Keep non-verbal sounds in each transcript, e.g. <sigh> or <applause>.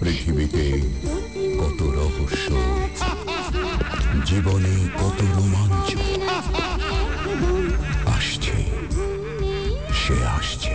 পৃথিবীতে কত রহস্য জীবনে কত রোমাঞ্চ আসছে সে আসছে।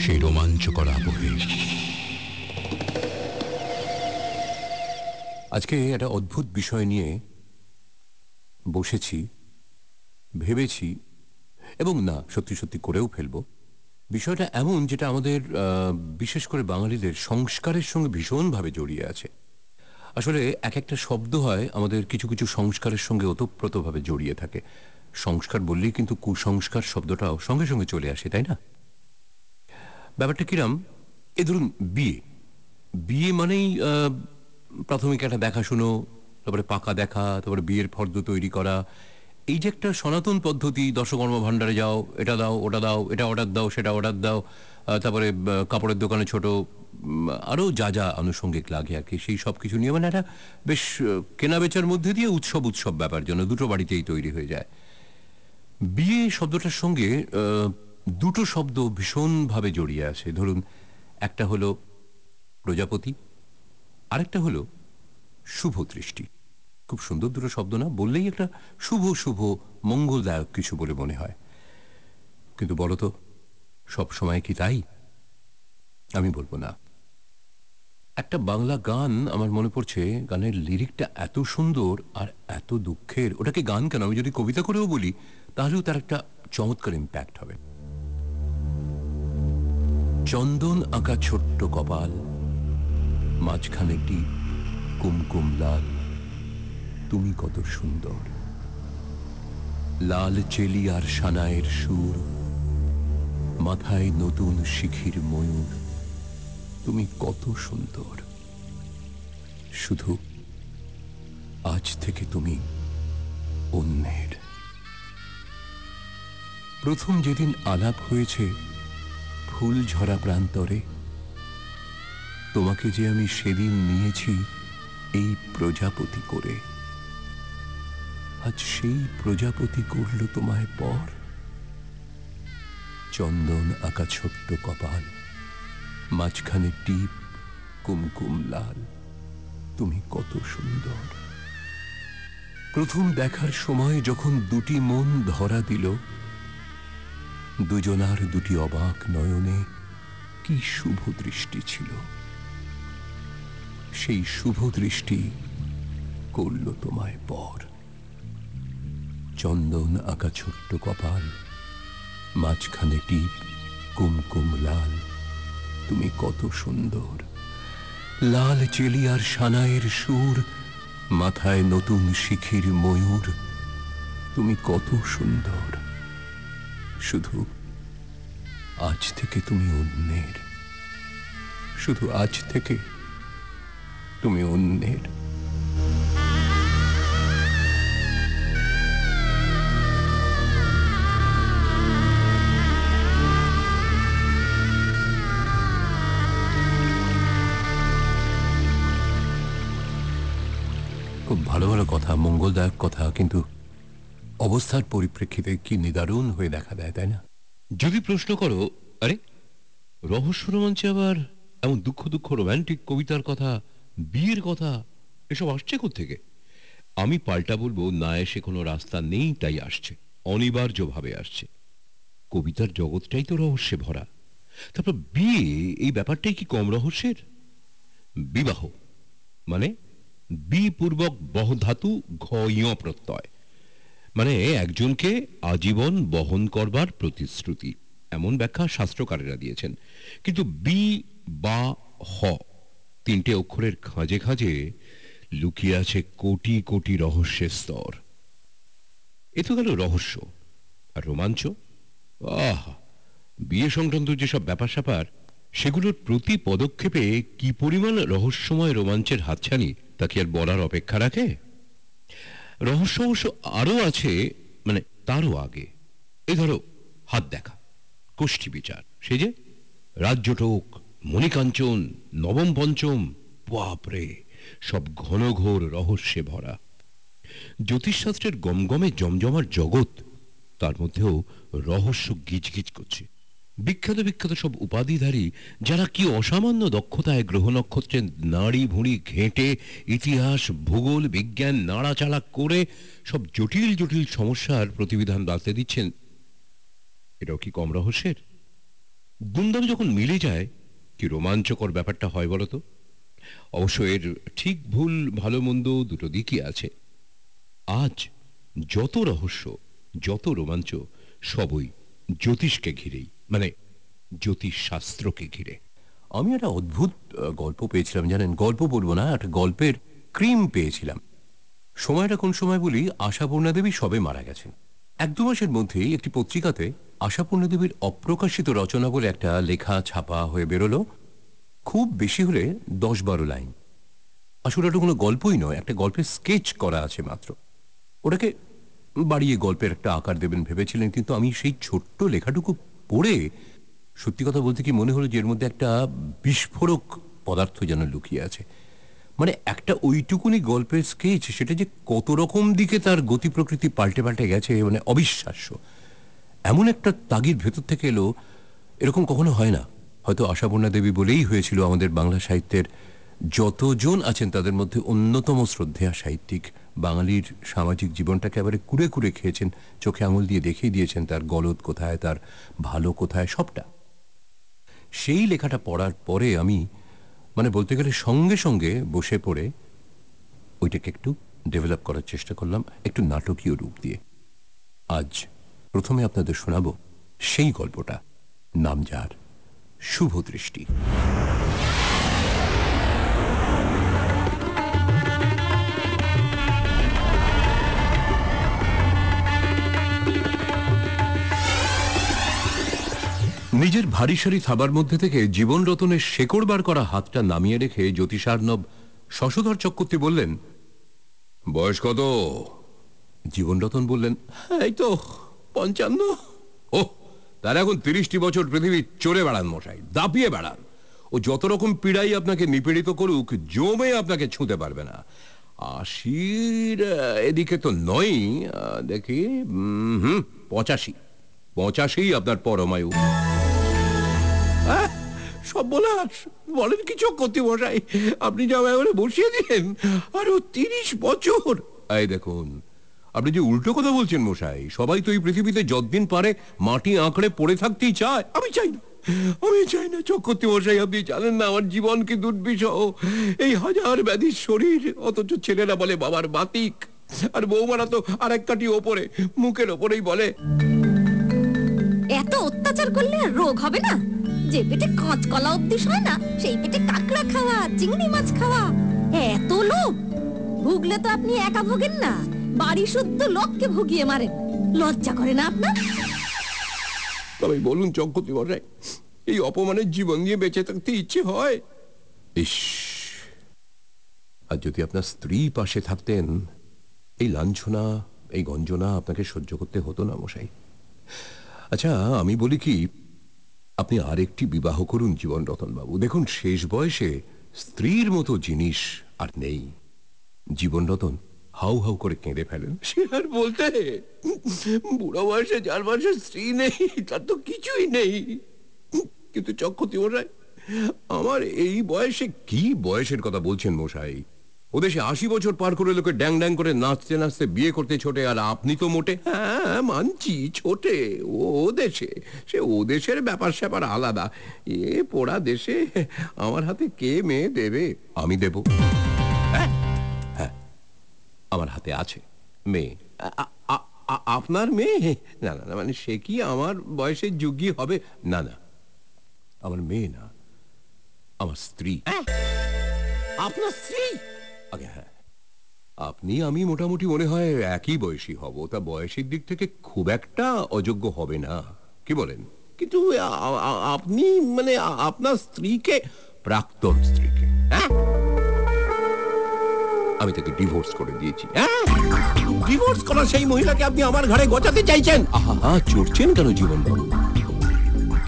সেই রোমাঞ্চকর আবহে আজকে একটা অদ্ভুত বিষয় নিয়ে বসেছি, ভেবেছি, এবং না, সত্যি সত্যি করেও ফেলব। বিষয়টা এমন যেটা আমাদের বিশেষ করে বাঙালিদের সংস্কারের সঙ্গে ভীষণভাবে জড়িয়ে আছে। আসলে এক একটা শব্দ হয় আমাদের কিছু কিছু সংস্কারের সঙ্গে ওতপ্রোতভাবে জড়িয়ে থাকে। সংস্কার বললেই কিন্তু কুসংস্কার শব্দটাও সঙ্গে সঙ্গে চলে আসে, তাই না? ব্যাপারটা কিরাম? এ ধরুন বিয়ে। বিয়ে মানেই প্রাথমিক একটা দেখাশুনো তারপরে পাকা দেখা তারপরে বিয়ের ফর্দ তৈরি করা। এই যে একটা সনাতন পদ্ধতি দশকর্ম ভাণ্ডারে যাও এটা দাও ওটা দাও এটা অর্ডার দাও সেটা অর্ডার দাও তারপরে কাপড়ের দোকানে ছোট আরও যা যা আনুষঙ্গিক লাগে আর কি সেই সব কিছু নিয়ে মানে একটা বেশ আহ, কেনা বেচার মধ্যে দিয়ে উৎসব উৎসব ব্যাপার জন্য দুটো বাড়িতেই তৈরি হয়ে যায়। বিয়ে শব্দটার সঙ্গে দুটো শব্দ ভীষণভাবে জড়িয়ে আছে। ধরুন, একটা হলো প্রজাপতি, আরেকটা হলো শুভ দৃষ্টি খুব সুন্দর দুটো শব্দ না? বললেই একটা শুভ শুভ, মঙ্গলদায়ক কিছু বলে মনে হয়। কিন্তু বলো তো, সব সময় কি তাই? আমি বলব না। একটা বাংলা গান আমার মনে পড়ছে, গানের লিরিকটা এত সুন্দর আর এত দুঃখের। ওটাকে গান কেন? আমি যদি কবিতা করেও বলি, তাহলেও তার একটা চমৎকার ইম্প্যাক্ট হবে। চন্দন আঁকা ছোট্ট কপাল, মাঝখানে টিপ কুমকুম লাল। তুমি কত সুন্দর। লাল চেলি আর সানায়ের সুর, মাথায় নতুন শিখির ময়ূর। তুমি কত সুন্দর। শুধু আজ থেকে তুমি অন্যের। প্রথম যেদিন আলাপ হয়েছে ফুল ঝরা প্রান্তরে, তোমাকে যে আমি সেদিন নিয়েছি এই প্রজাপতি করে। আজ সেই প্রজাপতি করল তোমায় পর। চন্দন আঁকা ছোট্ট কপাল, মাঝখানে টিপ, কুমকুম লাল। তুমি কত সুন্দর। প্রথম দেখার সময় যখন দুটি মন ধরা দিল দুজনার দুটি অবাক নয়নে কি শুভ দৃষ্টি ছিল। সেই শুভ দৃষ্টি করল তোমায় পর। চন্দন আঁকা ছোট্ট কপাল, মাঝখানে টিপ, কুমকুম লাল। তুমি কত সুন্দর। লাল চেলিয়ার সানায়ের সুর, মাথায় নতুন শিখির ময়ূর। তুমি কত সুন্দর। শুধু আজ থেকে তুমি অন্যের। শুধু আজ থেকে তুমি অন্যের। খুব ভালো ভালো কথা, মঙ্গলদায়ক কথা, কিন্তু অবস্থার পরিপ্রেক্ষিতে কি নিদারুণ হয়ে দেখা দেয়, তাই না? যদি প্রশ্ন করো, আরে, রহস্য রোমাঞ্চে আবার এমন দুঃখ দুঃখ রোমান্টিক কবিতার কথা, বিয়ের কথা, এসব আসছে থেকে আমি পাল্টা বলব, না এসে কোনো রাস্তা নেই, তাই আসছে। অনিবার্যভাবে আসছে। কবিতার জগৎটাই তো রহস্যে ভরা। তারপর বিয়ে, এই ব্যাপারটাই কি কম রহস্যের? বিবাহ মানে বি পূর্বক বহ ধাতু ঘ প্রত্যয় মানে একজনকে আজীবন বহন করবার প্রতিশ্রুতি। এমন ব্যাখ্যা শাস্ত্রকারেরা দিয়েছেন। কিন্তু বি বা হ তিনটে অক্ষরের খাঁজে খাঁজে লুকিয়ে আছে কোটি কোটি রহস্যের স্তর। এ তো গেল রহস্য আর রোমাঞ্চ। আহ, বিয়ে সংক্রান্ত যেসব ব্যাপার স্যাপার সেগুলোর প্রতি পদক্ষেপে কি পরিমাণ রহস্যময় রোমাঞ্চের হাতছানি তা কি আর বলার অপেক্ষা রাখে? রহস্য অবশ্য আরও আছে মানে তারও আগে। এ ধরো, হাত দেখা কোষ্ঠী বিচার। সে যে, রাজ্যটোক, মণিকাঞ্চন, নবম পঞ্চম, বাপরে, সব ঘন ঘোর রহস্যে ভরা। জ্যোতিষশাস্ত্রের গমগমে জমজমার জগৎ, তার মধ্যেও রহস্য গিজগিজ করছে। বিখ্যাত বিখ্যাত সব উপাধিধারী যারা কি অসামান্য দক্ষতায় গ্রহ নক্ষত্রের নাড়ি ভুঁড়ি ঘেঁটে ইতিহাস, ভূগোল, বিজ্ঞান নাড়াচাড়া করে সব জটিল জটিল সমস্যার প্রতিবিধান বাঁচতে দিচ্ছেন। এটাও কি কম রহস্যের? দুমদাম যখন মিলে যায়, কি রোমাঞ্চকর ব্যাপারটা হয় বলতো? অবশ্য এর ঠিক ভুল, ভালো, মন্দ দুটো দিকই আছে। আজ যত রহস্য, যত রোমাঞ্চ, সবই জ্যোতিষকে ঘিরেই। মানে জ্যোতিষ শাস্ত্রকে ঘিরে। আমি একটা অদ্ভুত গল্প পেয়েছিলাম, জানেন? গল্প বলব না, একটা গল্পের ক্রিম পেয়েছিলাম। সময়টা কোন সময় বলি, আশাপূর্ণা দেবী সবে মারা গেছেন। এক দু মাসের মধ্যেই একটি পত্রিকাতে আশাপূর্ণা দেবীর অপ্রকাশিত রচনা বলে একটা লেখা ছাপা হয়ে বেরোলো। খুব বেশি হলে দশ বারো লাইন। আসলে ওটা কোনো গল্পই নয়, একটা গল্পের স্কেচ করা আছে মাত্র। ওটাকে বাড়িয়ে গল্পের একটা আকার দেবেন ভেবেছিলেন, কিন্তু আমি সেই ছোট্ট লেখাটুকু পড়ে সত্যি কথা বলতে কি মনে হলো যে এর মধ্যে একটা বিস্ফোরক পদার্থ যেন লুকিয়ে আছে? মানে একটা ওইটুকুনি গল্পের স্কেচ সেটা যে কত রকম দিকে তার গতি প্রকৃতি পাল্টে পাল্টে গেছে মানে অবিশ্বাস্য। এমন একটা তাগির ভেতর থেকে এলো, এরকম কখনো হয় না। হয়তো আশাপূর্ণা দেবী বলেই হয়েছিল আমাদের বাংলা সাহিত্যের যতজন আছেন তাদের মধ্যে অন্যতম শ্রদ্ধেয়া সাহিত্যিক। বাঙালির সামাজিক জীবনটাকে এবারে কুড়ে কুড়ে খেয়েছেন, চোখে আঙুল দিয়ে দেখিয়ে দিয়েছেন তার গলদ কোথায়, তার ভালো কোথায়, সবটা। সেই লেখাটা পড়ার পরে আমি মানে বলতে গেলে সঙ্গে সঙ্গে বসে পড়ে ওইটাকে একটু ডেভেলপ করার চেষ্টা করলাম, একটু নাটকীয় রূপ দিয়ে। আজ প্রথমে আপনাদের শোনাব সেই গল্পটা, নাম যার, শুভ দৃষ্টি। নিজের ভারী সারি থাবার মধ্যে থেকে জীবন রতনের শেকড় বার করা হাতটা নামিয়ে রেখে জ্যোতিষার্ণব শশধর চক্রবর্তী বললেন, বয়স কত? জীবন রতন বললেন, এই তো পঞ্চান্ন। ও তার এখন তিরিশটি বছর পৃথিবী চড়ে বেড়ান মশাই, দাপিয়ে বেড়ান। ও যত রকম পীড়াই আপনাকে নিপীড়িত করুক, জমে আপনাকে ছুঁতে পারবে না। আশির এদিকে তো নয় দেখি হুম, পঁচাশি। পঁচাশি আপনার পরমায়ু। সব বলাস বলেন কি চক্রবর্তী মশাই? আপনি যা এবারে বসিয়ে দিলেন আরও তিরিশ বছর। এই দেখুন আপনি যে উল্টো কথা বলছেন মশাই সবাই তো এই পৃথিবীতে যতদিন পারে মাটি আঁকড়ে পড়ে থাকতেই চায়। আমি চাই না আমি চাই না চক্রবর্তী মশাই আপনি জানেন না আমার জীবন কি দুর্বিষহ। এই হাজার ব্যাধির শরীর অথচ ছেলেরা বলে বাবার বাতিক আর বৌমারা তো আর এক কাটি ওপরে মুখের ওপরেই বলে। এত অত্যাচার করলে আর রোগ হবে না। যে পেটে কাঁচকলা অব্দি হয় না সেই পেটে কাঁকড়া খাওয়া চিংড়ি মাছ খাওয়া এত লোভ। ভুগলে তো আপনি একা ভোগেন না বাড়ি শুদ্ধ লোককে ভুগিয়ে মারেন। লজ্জা করে না আপনার? তবে বলুন চক্রবর্তী মশাই এই অপমানের জীবন দিয়ে বেঁচে থাকতে ইচ্ছে হয়? ইস। আর যদি আপনার স্ত্রী পাশে থাকতেন এই লাঞ্ছনা এই গঞ্জনা আপনাকে সহ্য করতে হতো না মশাই। আচ্ছা আমি বলি কি, আপনি আরেকটি বিবাহ করুন জীবন রতন বাবু। দেখুন, শেষ বয়সে স্ত্রীর মতো জিনিস আর নেই। জীবন রতন হাউ হাউ করে কেঁদে ফেলেন। সে আর বলতে, বুড়ো বয়সে যার বয়সে স্ত্রী নেই, তার তো কিছুই নেই। কিন্তু চক্রবর্তী মশাই আমার এই বয়সে কি বয়সের কথা বলছেন মশাই? ও দেশে আশি বছর পার করে লোকে ড্যাং ড্যাং করে নাচতে নাচতে বিয়ে করতে ছোটে, আর আপনি তো মোটে। হ্যাঁ মানছি, ছোটে ও দেশে সে ও দেশের ব্যাপার স্যাপার আলাদা। এ পোড়া দেশে আমার হাতে কে মেয়ে দেবে? আমি দেব। হ্যাঁ হ্যাঁ আমার হাতে আছে মেয়ে। আপনার মেয়ে? না না মানে সে কি আমার বয়সের যোগ্যী হবে? না না, আমার মেয়ে না, আমার স্ত্রী। আপনার স্ত্রী? আগে হ্যাঁ। আপনি আমি মোটামুটি মনে হয় একই বয়সী হব। তা বয়সের দিক থেকে খুব একটা অযোগ্য হবে না। কি বলেন? কিন্তু আপনি মানে আপনার স্ত্রীকে প্রাক্তন স্ত্রীকে হ্যাঁ? আমি তাকে ডিভোর্স করে দিয়েছি হ্যাঁ? ডিভোর্স করা সেই মহিলাকে আপনি আমার ঘরে গোছাতে চাইছেন? আহা চড়ছেন কেন জীবন বাবু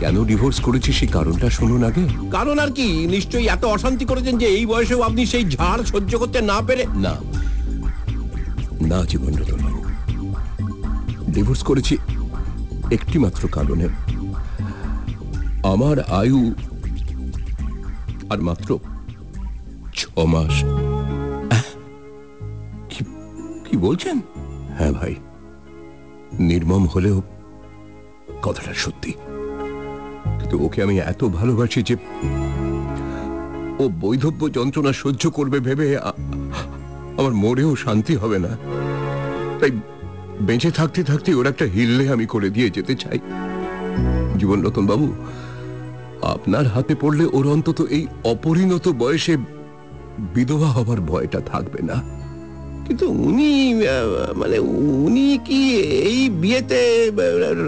কেন ডিভোর্স করেছি সেই কারণটা শুনুন আগে। কারণ আর কি নিশ্চয়ই এত অশান্তি করেছেন যে এই বয়সেও আপনি সেই ঝাড় সহ্য করতে না পেরে না। না জীবন রতন ডিভোর্স করেছি একটি মাত্র কারণে। আমার আয়ু আর মাত্র ছ মাস। কি- কি বলছেন? হ্যাঁ ভাই নির্মম হলেও কথাটা সত্যি। কিন্তু ওকে আমি এত ভালোবাসি যে ও বৈধব্য যন্ত্রণা সহ্য করবে ভেবে আমার মরেও শান্তি হবে না। তাই বেঁচে থাকতে থাকতে ওর একটা হিললে আমি করে দিয়ে যেতে চাই। জীবন রতন বাবু, আপনার হাতে পড়লে ওর অন্তত এই অপরিণত বয়সে বিধবা হবার ভয়টা থাকবে না। কিন্তু উনি মানে উনি কি এই বিয়েতে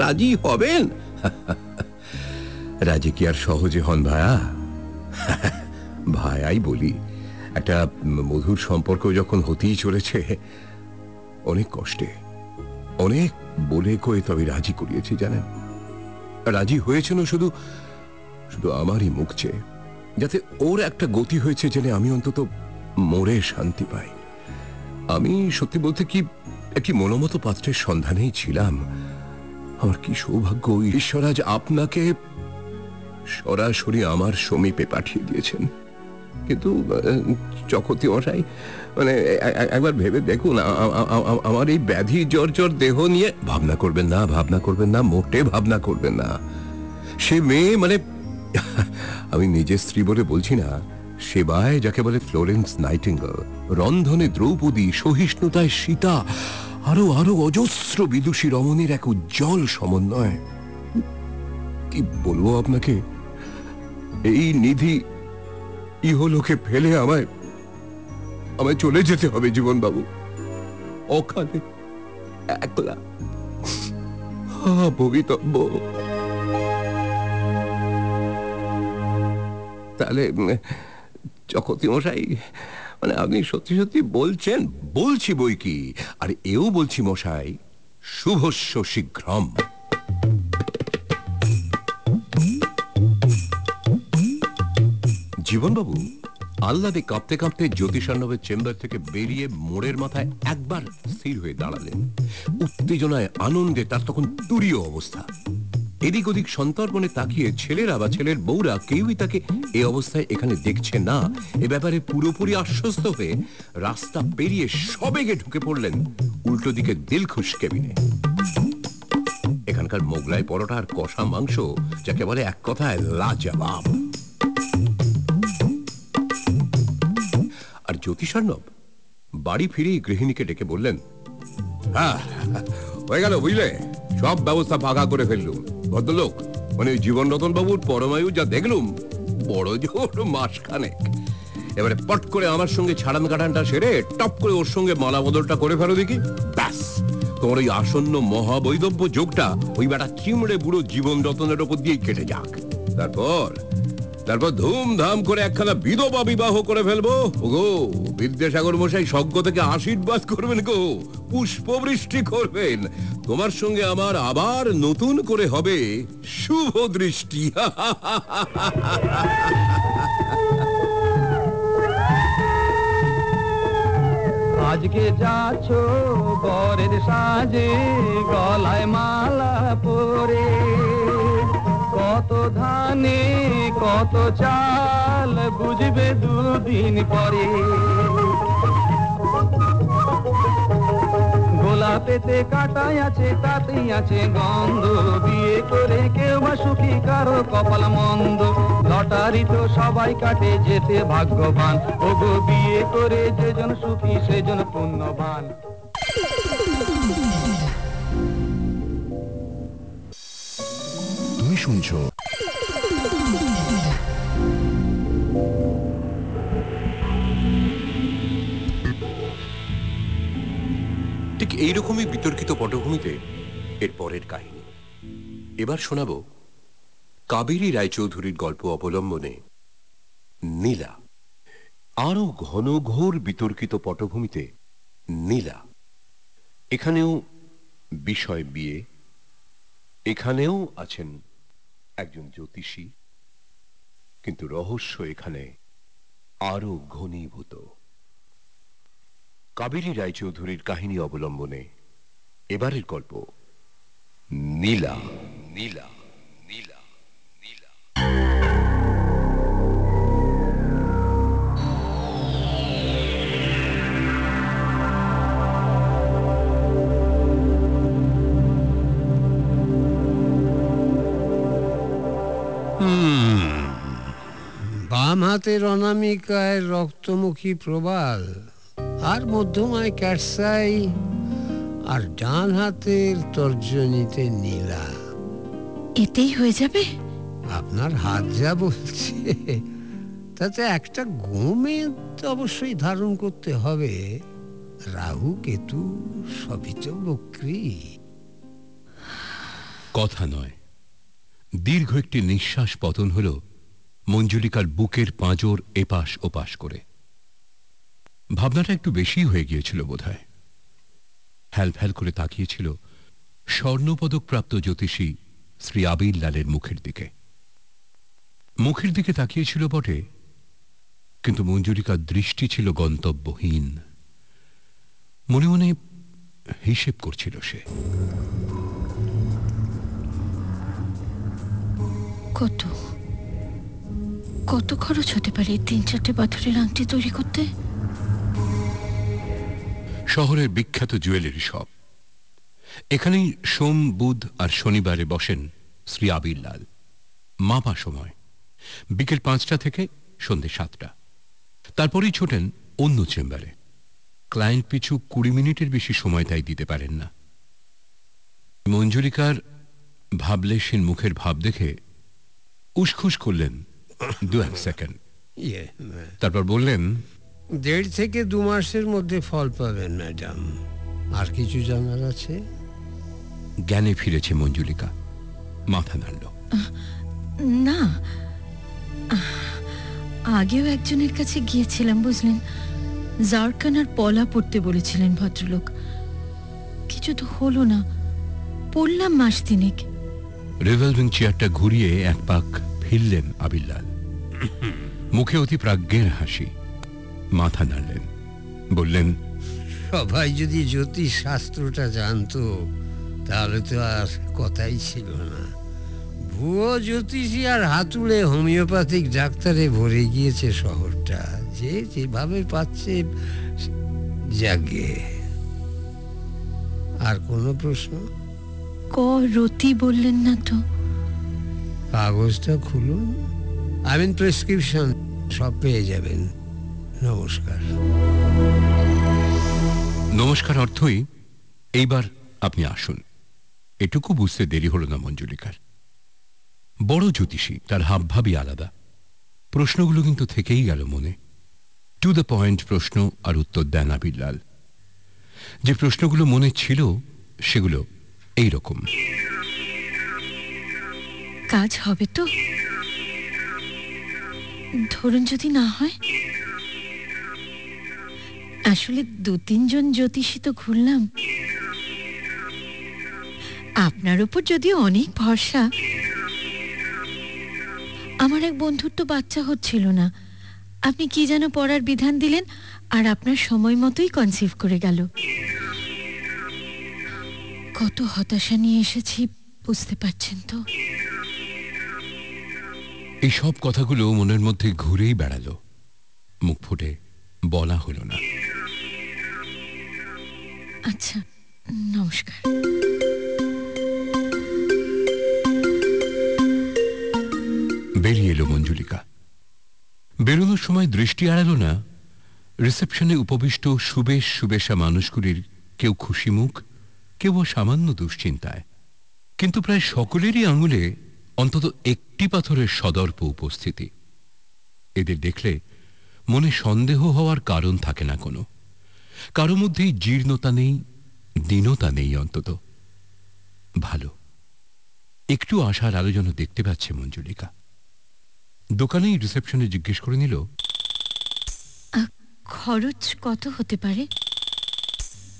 রাজি হবেন? রাজি কি আর সহজে হন ভায়া? ভায়াই বলি, একটা মধুর সম্পর্ক যখন হতেই চলেছে, অনেক কষ্টে, অনেক বলে কয়ে তবে রাজি করিয়েছি, জানেন? রাজি হয়েছেন শুধু শুধু আমারই মুখ চেয়ে, যাতে ওর একটা গতি হয়েছে জেনে আমি অন্তত মরে শান্তি পাই। আমি সত্যি বলতে কি, একটি মনোমতো পাত্রের সন্ধানেই ছিলাম। আমার কি সৌভাগ্য, ঈশ্বর আজ আপনাকে সরাসরি আমার সমীপে পাঠিয়ে দিয়েছেন। কিন্তু চকতি মশাই মানে একবার ভেবে দেখুন আমার এই ব্যাধি জ্বর জ্বর দেহ নিয়ে ভাবনা করবেন না, ভাবনা করবেন না, মোটে ভাবনা করবেন না। সে মেয়ে মানে আমি নিজের স্ত্রী বলে বলছি না, সেবায় যাকে বলে ফ্লোরেন্স নাইটিঙ্গল, রন্ধনে দ্রৌপদী, সহিষ্ণুতায় সীতা, আরও আরও অজস্র বিদুষী রমণীর এক উজ্জ্বল সমন্বয়। কি বলব আপনাকে? এই নিধি ইহলোকে ফেলে আমায় আমায় চলে যেতে হবে জীবন বাবু ওখানে একলা ভবিতব্য। তাহলে চকতি মশাই মানে আপনি সত্যি সত্যি বলছেন, বলছি বই কি, আর এও বলছি মশাই, শুভস্য শীঘ্রম। জীবনবাবু, আহ্লাদে কাঁপতে কাঁপতে জ্যোতিষার্ণবের চেম্বার থেকে বেরিয়ে মোড়ের মাথায় একবার স্থির হয়ে দাঁড়ালেন। উত্তেজনায়, আনন্দে তার তখন তুরীয় অবস্থা। এদিক ওদিক সন্তর্পণে তাকিয়ে ছেলেরা বা ছেলের বউরা কেউই তাকে এ অবস্থায় এখানে দেখছে না। এ ব্যাপারে পুরোপুরি আশ্বস্ত হয়ে রাস্তা পেরিয়ে সবেগে ঢুকে পড়লেন উল্টো দিকে দিলখুশ কেবিনে। এখানকার মোগলাই পরোটা আর কষা মাংস, যাকে বলে এক কথায় লাজবাব। জ্যোতিষার্ণব বাড়ি ফিরেই গৃহিণীকে ডেকে বললেন হ্যাঁ হয়ে গেল বুঝলে? সব ব্যবস্থা ফাঁকা করে ফেললুম। ভদ্রলোক মানে জীবন রতন বাবুর পরমায়ু যা দেখলুম, বড় জোর মাসখানেক। এবারে পট করে আমার সঙ্গে ছাড়ান কাটানটা সেরে টপ করে ওর সঙ্গে মালা বদলটা করে ফেলো দেখি। ব্যাস, তোমার ওই আসন্ন মহাবৈদব্য যোগটা ওই বেটা চিমড়ে বুড়ো জীবন রতনের ওপর দিয়েই কেটে যাক। তারপর তারপর ধুমধাম করে একখানা বিধবা বিবাহ করে ফেলব। ওগো, বিদ্যাসাগর মশাই স্বজ্ঞ থেকে আশীর্বাদ করবেন গো, পুষ্পবৃষ্টি করবেন। তোমার সঙ্গে আমার আবার নতুন করে হবে শুভ দৃষ্টি। আজকে যাচ্ছ বরের সাজে, গলায় মালা পরে। কত ধানে, কত চাল, বুঝবে দুদিন পরে। গোলাপেতে কাটাই আছে, তাতেই আছে গন্ধ। বিয়ে করে কেউ বা সুখী, কারও কপাল মন্দ। লটারি তো সবাই কাটে, যেতে ভাগ্যবান। ওগো, বিয়ে করে যেজন সুখী, সেজন পুণ্যবান। শুনছো। ঠিক এইরকমই বিতর্কিত পটভূমিতে এর পরের কাহিনী। এবার শোনাব কাবেরী রায়চৌধুরীর গল্প অবলম্বনে। নীলা, আরও ঘন ঘোর বিতর্কিত পটভূমিতে নীলা। এখানেও বিষয় বিয়ে, এখানেও আছেন একজন জ্যোতিষী, কিন্তু রহস্য এখানে আরও ঘনীভূত। কাবেরী রায়চৌধুরীর কাহিনী অবলম্বনে এবারের গল্প নীলা নীলা। নীলা। বাম হাতের অনামিকায় রক্তমুখী প্রবাল আর মধ্যমায় ক্যাটসাই আর ডান হাতের তর্জনীতে নীলা। এতেই হয়ে যাবে? আপনার হাত যা বলছে তাতে একটা গোমে তো অবশ্যই ধারণ করতে হবে। রাহু কেতু সবই তো বক্রী। কথা নয়। দীর্ঘ একটি নিঃশ্বাস পতন হল মঞ্জুলিকার বুকের পাঁজর এপাশ ওপাশ করে। ভাবনাটা একটু বেশি হয়ে গিয়েছিল বোধহয়। ফ্যাল ফ্যাল করে তাকিয়েছিল স্বর্ণপদক প্রাপ্ত জ্যোতিষী শ্রী আবির লালের মুখের দিকে। মুখের দিকে তাকিয়েছিল বটে, কিন্তু মঞ্জুলিকার দৃষ্টি ছিল গন্তব্যহীন। মনে মনে হিসেব করছিল সে। কত? কত খরচ হতে পারে তিন চারটে পাথরের আংটি তৈরি করতে? শহরের বিখ্যাত জুয়েলারি শপ। এখানেই সোম, বুধ আর শনিবারে বসেন শ্রী আবির লাল। মাপা সময়। বিকেল পাঁচটা থেকে সন্ধে সাতটা। তারপরেই ছোটেন অন্য চেম্বারে। ক্লায়েন্ট পিছু কুড়ি মিনিটের বেশি সময় তাই দিতে পারেন না। মঞ্জুরিকার ভাবলেশীন মুখের ভাব দেখে উসখুস করলেন দু এক সেকেন্ড। ইয়ে তারপর বললেন দেড় থেকে দু মাসের মধ্যে ফল পাবেন ম্যাডাম। আর কিছু জানার আছে? জ্ঞানে ফিরেছে মঞ্জুলিকা। মাথা নাড়ল। না আগেও একজনের কাছে গিয়েছিলাম বুঝলেন? জারকান আর পলা পড়তে বলেছিলেন ভদ্রলোক। কিছু তো হলো না পড়লাম মাস তিনেক। রিভলভিং চেয়ারটা ঘুরিয়ে এক পাক ফিরলেন আবিল্লাল মুখে অতি প্রাজ্ঞের হাসি। মাথা নাড়লেন। বললেন, সবাই যদি জ্যোতিষ শাস্ত্রটা জানতো, তাহলে তো আর কথাই ছিল না। ভুয়ো জ্যোতিষী আর হাতুড়ে হোমিওপ্যাথিক ডাক্তারে ভরে গিয়েছে শহরটা। যে যেভাবে পাচ্ছে জাগে আর কোনো প্রশ্ন? ক রতি বললেন না তো। কাগজটা খুলুন। আই মিন প্রেসক্রিপশন সব পেয়ে যাবেন। নমস্কার। নমস্কার অর্থই এইবার আপনি আসুন। এটুকু বুঝতে দেরি হলো না মঞ্জুলিকার। বড় জ্যোতিষী তার হাবভাবই আলাদা। প্রশ্নগুলো কিন্তু থেকেই গেল মনে। টু দ্য পয়েন্ট প্রশ্ন আর উত্তর দেন আবিরলাল যে প্রশ্নগুলো মনে ছিল সেগুলো এই রকম কাজ হবে তো? ধরুন যদি না হয়। আসলে দু তিনজন জ্যোতিষী তো ঘুরলাম আপনার উপর যদিও অনেক ভরসা। আমার এক বন্ধুর তো বাচ্চা হচ্ছিল না। আপনি কি যেন পড়ার বিধান দিলেন আর আপনার সময় মতোই কনসিভ করে গেল। কত হতাশা নিয়ে এসেছি বুঝতে পারছেন তো? এই সব কথাগুলো মনের মধ্যে ঘুরেই বেড়ালো। মুখ ফুটে বলা হলো না। আচ্ছা নমস্কার। বেরিয়ে এলো মঞ্জুলিকা। বেরোনোর সময় দৃষ্টি এড়ালো না। রিসেপশনে উপবিষ্ট সুবেশ সুবেশা মানুষগুলির কেউ খুশি মুখ কেউ সামান্য দুশ্চিন্তায়। কিন্তু প্রায় সকলেরই আঙুলে অন্তত একটি পাথরের সদর্প উপস্থিতি। এদের দেখলে মনে সন্দেহ হওয়ার কারণ থাকে না কোনো। কারও মধ্যেই জীর্ণতা নেই দীনতা নেই অন্তত। ভালো। একটু আশার আলো যেন দেখতে পাচ্ছে মঞ্জুলিকা। দোকানেই রিসেপশনে জিজ্ঞেস করে নিল খরচ কত হতে পারে?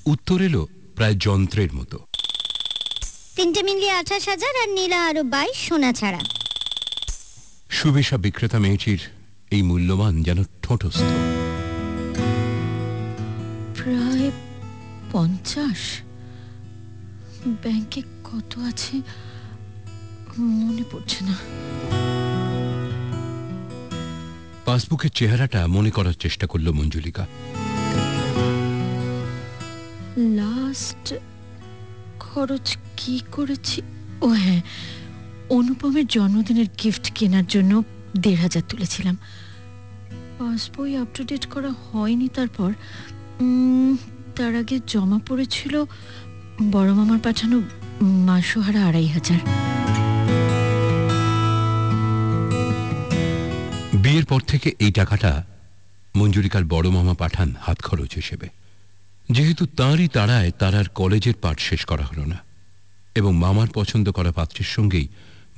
উত্তর এলো প্রায় যন্ত্রের মতো। তিনটে মিলিয়ে আঠাশ হাজার আর নীলা আরও বাইশ সোনা ছাড়া। সুবেশা বিক্রেতা মেয়েটির এই মূল্যবান যেন ঠোঁটস্থ। প্রায় পঞ্চাশ। ব্যাংকে কত আছে মনে পড়ছে না। পাসবুকের চেহারাটা মনে করার চেষ্টা করল মঞ্জুলিকা। লাস্ট খরচ কি করেছি? ও হ্যাঁ অনুপমের জন্মদিনের গিফট কেনার জন্য দেড় হাজার তুলেছিলাম। পাসবই আপ টু ডেট করা হয়নি তারপর। তার আগে জমা পড়েছিল বড় মামার পাঠানো মাসোহারা আড়াই হাজার। বিয়ের পর থেকে এই টাকাটা মঞ্জুরিকার বড় মামা পাঠান হাত খরচ হিসেবে। যেহেতু তাঁরই তাড়ায় তার আর কলেজের পাঠ শেষ করা হলো না, এবং মামার পছন্দ করা পাত্রের সঙ্গেই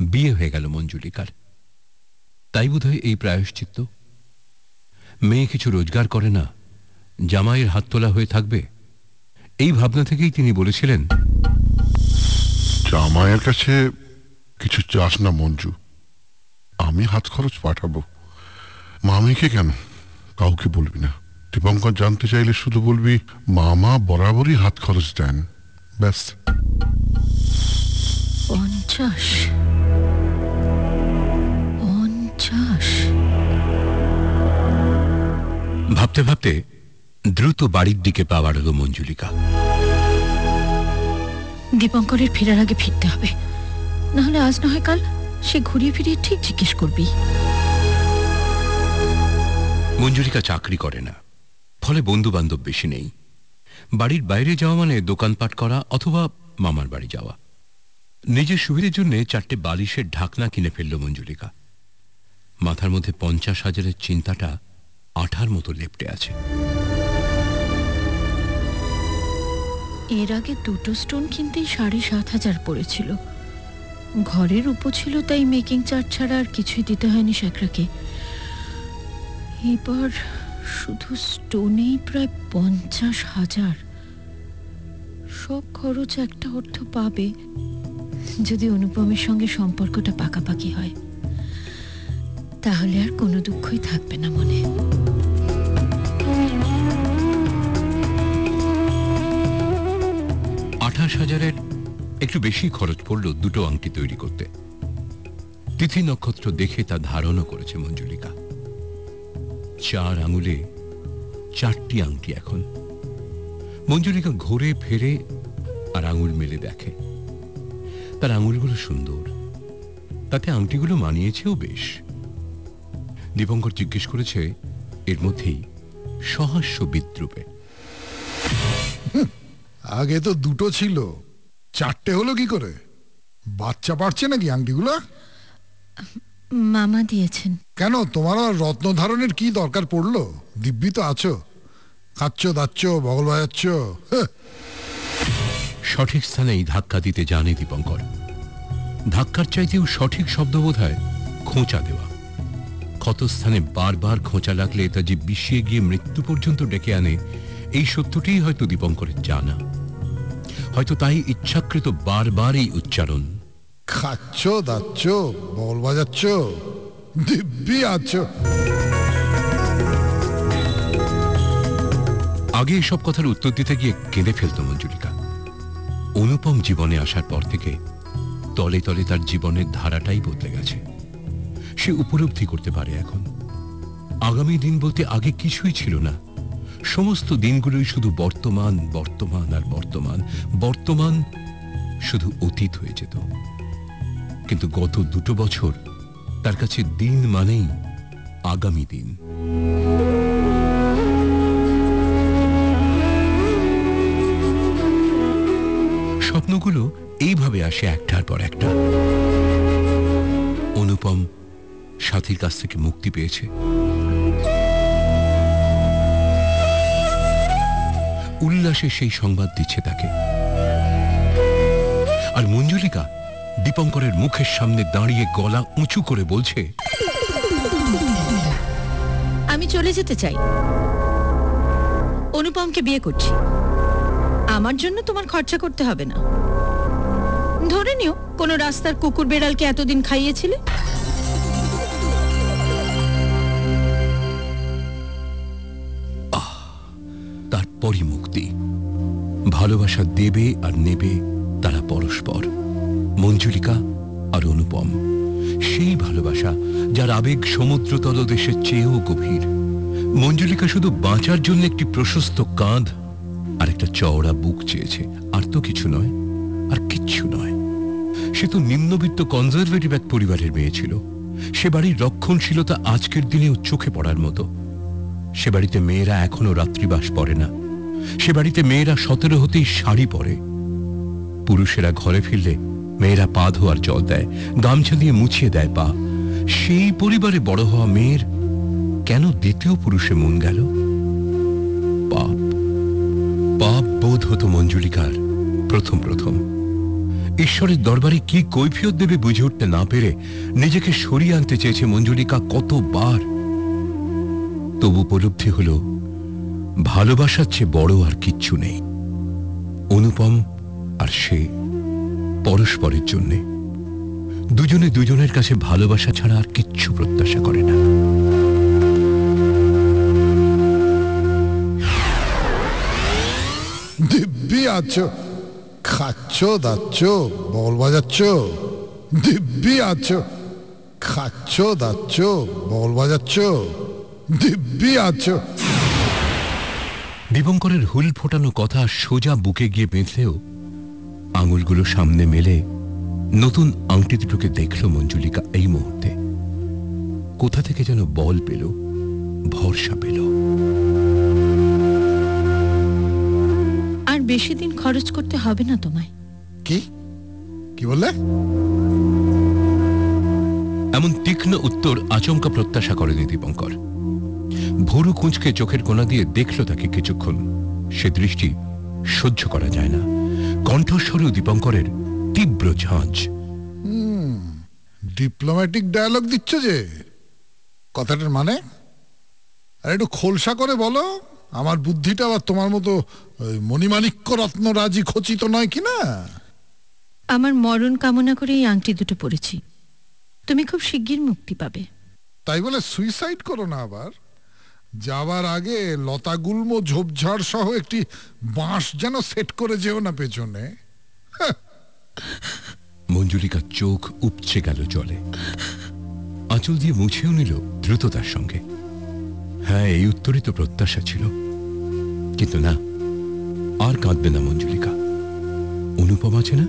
বিয়ে হয়ে গেল মঞ্জুলিকার। তাই বোধহয় এই প্রায়শ্চিত্ত? মেয়ে কিছু রোজগার করে না, জামাইয়ের হাত তোলা হয়ে থাকবে? এই ভাবনা থেকেই তিনি বলেছিলেন, জামাইয়ের কাছে কিছু চাস না মঞ্জু, আমি হাত খরচ পাঠাবো। মামিকে কেন? কাউকে বলবি না। দীপঙ্কর জানতে চাইলে শুধু বলবি মামা বরাবরই হাত খরচ দেন। ব্যাস। পঞ্চাশ। পঞ্চাশ। ভাবতে ভাবতে দ্রুত বাড়ির দিকে পা বাড়ালো মঞ্জুলিকা। দীপঙ্করের ফেরার আগে ফিরতে হবে। নাহলে আজ না হয় কাল সে ঘুরিয়ে ফিরিয়ে ঠিক জিজ্ঞেস করবি। মঞ্জুরিকা চাকরি করে না। ফলে বন্ধু বান্ধব বেশি নেই। বাড়ির বাইরে যাওয়া মানে দোকানপাট করা অথবা মামার বাড়ি যাওয়া। নিজের সুবিধের জন্য চারটে বালিশের ঢাকনা কিনে ফেলল মঞ্জুলিকা। মাথার মধ্যে পঞ্চাশ হাজারের চিন্তাটা আঠার মতো লেপটে আছে। এর আগে দুটো স্টোন কিনতেই সাড়ে সাত হাজার পড়েছিল। ঘরের উপ ছিল তাই মেকিং চার্জ ছাড়া আর কিছুই দিতে হয়নি শ্যাকরাকে এবার শুধু স্টোনেই প্রায় পঞ্চাশ হাজার। সব খরচ একটা অর্থ পাবে যদি অনুপমের সঙ্গে সম্পর্কটা পাকাপাকি হয়। তাহলে আর কোনো দুঃখই থাকবে না মনে। আঠাশ হাজারের একটু বেশি খরচ পড়ল দুটো আংটি তৈরি করতে। তিথি নক্ষত্র দেখে তা ধারণও করেছে মঞ্জুলিকা। চার আঙুলে, চারটি আংটি এখন। মঞ্জুরিকা ঘুরে ফেরে আর আঙুল মেলে দেখে। তার আঙুলগুলো সুন্দর। তাতে আংটিগুলো মানিয়েছেও বেশ। দীপঙ্কর জিজ্ঞেস করেছে, এর মধ্যেই সহাস্য বিদ্রুপে। আগে তো দুটো ছিল। চারটে হলো কি করে? বাচ্চা পারছে নাকি আংটিগুলো? মামা দিয়েছেন। কেন? তোমার আর রত্ন ধারণের কি দরকার পড়ল? দিব্যি তো আছো। খাচ্ছ দাচ্ছ বগল বাজাচ্ছ হ্যাঁ, সঠিক স্থানেই ধাক্কা দিতে জানে দীপঙ্কর। ধাক্কার চাইতেও সঠিক শব্দ বোধ হয় খোঁচা দেওয়া। ক্ষতস্থানে বারবার খোঁচা লাগলে তা যে বিষিয়ে গিয়ে মৃত্যু পর্যন্ত ডেকে আনে এই সত্যটিই হয়তো দীপঙ্করের জানা। হয়তো তাই ইচ্ছাকৃত বারবার এই উচ্চারণ। খাচ্ছ, দাচ্ছ বগল বাজাচ্ছ, দিব্যি আছো। আগে এসব কথার উত্তর দিতে গিয়ে কেঁদে ফেলত মঞ্জুলিকা। অনুপম জীবনে আসার পর থেকে তলে তলে তার জীবনের ধারাটাই বদলে গেছে। সে উপলব্ধি করতে পারে এখন। আগামী দিন বলতে আগে কিছুই ছিল না। সমস্ত দিনগুলোই শুধু বর্তমান বর্তমান আর বর্তমান। বর্তমান শুধু অতীত হয়ে যেত। কিন্তু গত দুটো বছর তার কাছে দিন মানেই আগামী দিন। স্বপ্নগুলো এইভাবে আসে একটার পর একটা। অনুপম সাথীর কাছ থেকে মুক্তি পেয়েছে। উল্লাসে সেই সংবাদ দিচ্ছে তাকে। আর মঞ্জুলিকা দীপঙ্করের মুখের সামনে দাঁড়িয়ে গলা উঁচু করে বলছে আমি চলে যেতে চাই। অনুপমকে বিয়ে করছি। আমার জন্য তোমার খরচা করতে হবে না। ধরে নিও কোনো রাস্তার কুকুর বেড়ালকে এতদিন খাইয়েছিলে। তারপরই মুক্তি ভালোবাসা দেবে আর নেবে তারা পরস্পর। মঞ্জুলিকা আর অনুপম। সেই ভালোবাসা যার আবেগ সমুদ্র তলদেশের চেয়েও গভীর। মঞ্জুলিকা শুধু বাঁচার জন্য একটি প্রশস্ত কাঁধ আর একটা চওড়া বুক চেয়েছে। আর তো কিছু নয়, আর কিচ্ছু নয়। সে তো নিম্নবিত্ত কনজারভেটিভ এক পরিবারের মেয়ে ছিল। সে বাড়ির রক্ষণশীলতা আজকের দিনেও চোখে পড়ার মতো। সে বাড়িতে মেয়েরা এখনও রাত্রিবাস পরে না। সে বাড়িতে মেয়েরা সতেরো হতেই শাড়ি পরে। পুরুষেরা ঘরে ফিরলে মেয়েরা পা ধোয়ার জল দেয়, গামছা দিয়ে মুছিয়ে দেয় পা। সেই পরিবারে বড় হওয়া মেয়ের কেন দ্বিতীয় পুরুষে মন গেল? পাপ। পাপ বোধ হতো মঞ্জুলিকার প্রথম প্রথম। ঈশ্বরের দরবারে কি কৈফিয়ত দেবে বুঝে উঠতে না পেরে নিজেকে সরিয়ে আনতে চেয়েছে মঞ্জুলিকা কতবার। তবু উপলব্ধি হল, ভালোবাসার চেয়ে বড় আর কিচ্ছু নেই। অনুপম আর সে। পরস্পরের জন্যে। দুজনে দুজনের কাছে ভালোবাসা ছাড়া আর কিচ্ছু প্রত্যাশা করে না। দিব্যি আছো। খাচ্ছ দাচ্ছ বল বাজাচ্ছ। দিব্যি আছো। খাচ্ছ দাচ্ছ বল বাজাচ্ছ। দিব্যি আছো। দীপঙ্করের হুল ফোটানো কথা সোজা বুকে গিয়ে বেঁধলেও আঙুলগুলো সামনে মেলে নতুন আংটি দুটোকে দেখল মঞ্জুলিকা এই মুহূর্তে। কোথা থেকে যেন বল পেল ভরসা পেল। আর বেশি দিন খরচ করতে হবে না তোমায়। কি? কি বললে? এমন তীক্ষ্ণ উত্তর আচমকা প্রত্যাশা করেনি দীপঙ্কর। ভরু কুঁচকে চোখের কোনা দিয়ে দেখল তাকে কিছুক্ষণ। সে দৃষ্টি সহ্য করা যায় না। কণ্ঠস্বরেও দীপঙ্করের তীব্র ঝাঁঝ ডিপ্লোম্যাটিক ডায়ালগ দিচ্ছ যে? কথাটার মানে? আর একটু খোলসা করে বলো আমার বুদ্ধিটা আবার তোমার মতো ওই মণিমাণিক্য রত্নরাজি খচিত নয় কি না আমার মরণ কামনা করে এই আংটি দুটো পড়েছি তুমি খুব শিগগির মুক্তি পাবে। তাই বলে সুইসাইড করো না আবার। যাবার আগে লতা গুল্ম ঝোপঝাড় সহ একটি বাঁশ যেন সেট করে যেও না পেছনে। <laughs> মঞ্জুলিকার চোখ উপচে গেল জলে। আঁচল দিয়ে মুছেও নিল দ্রুততার সঙ্গে। হ্যাঁ এই উত্তরই তো প্রত্যাশা ছিল। কিন্তু না, আর কাঁদবে না মঞ্জুলিকা। অনুপম আছে না?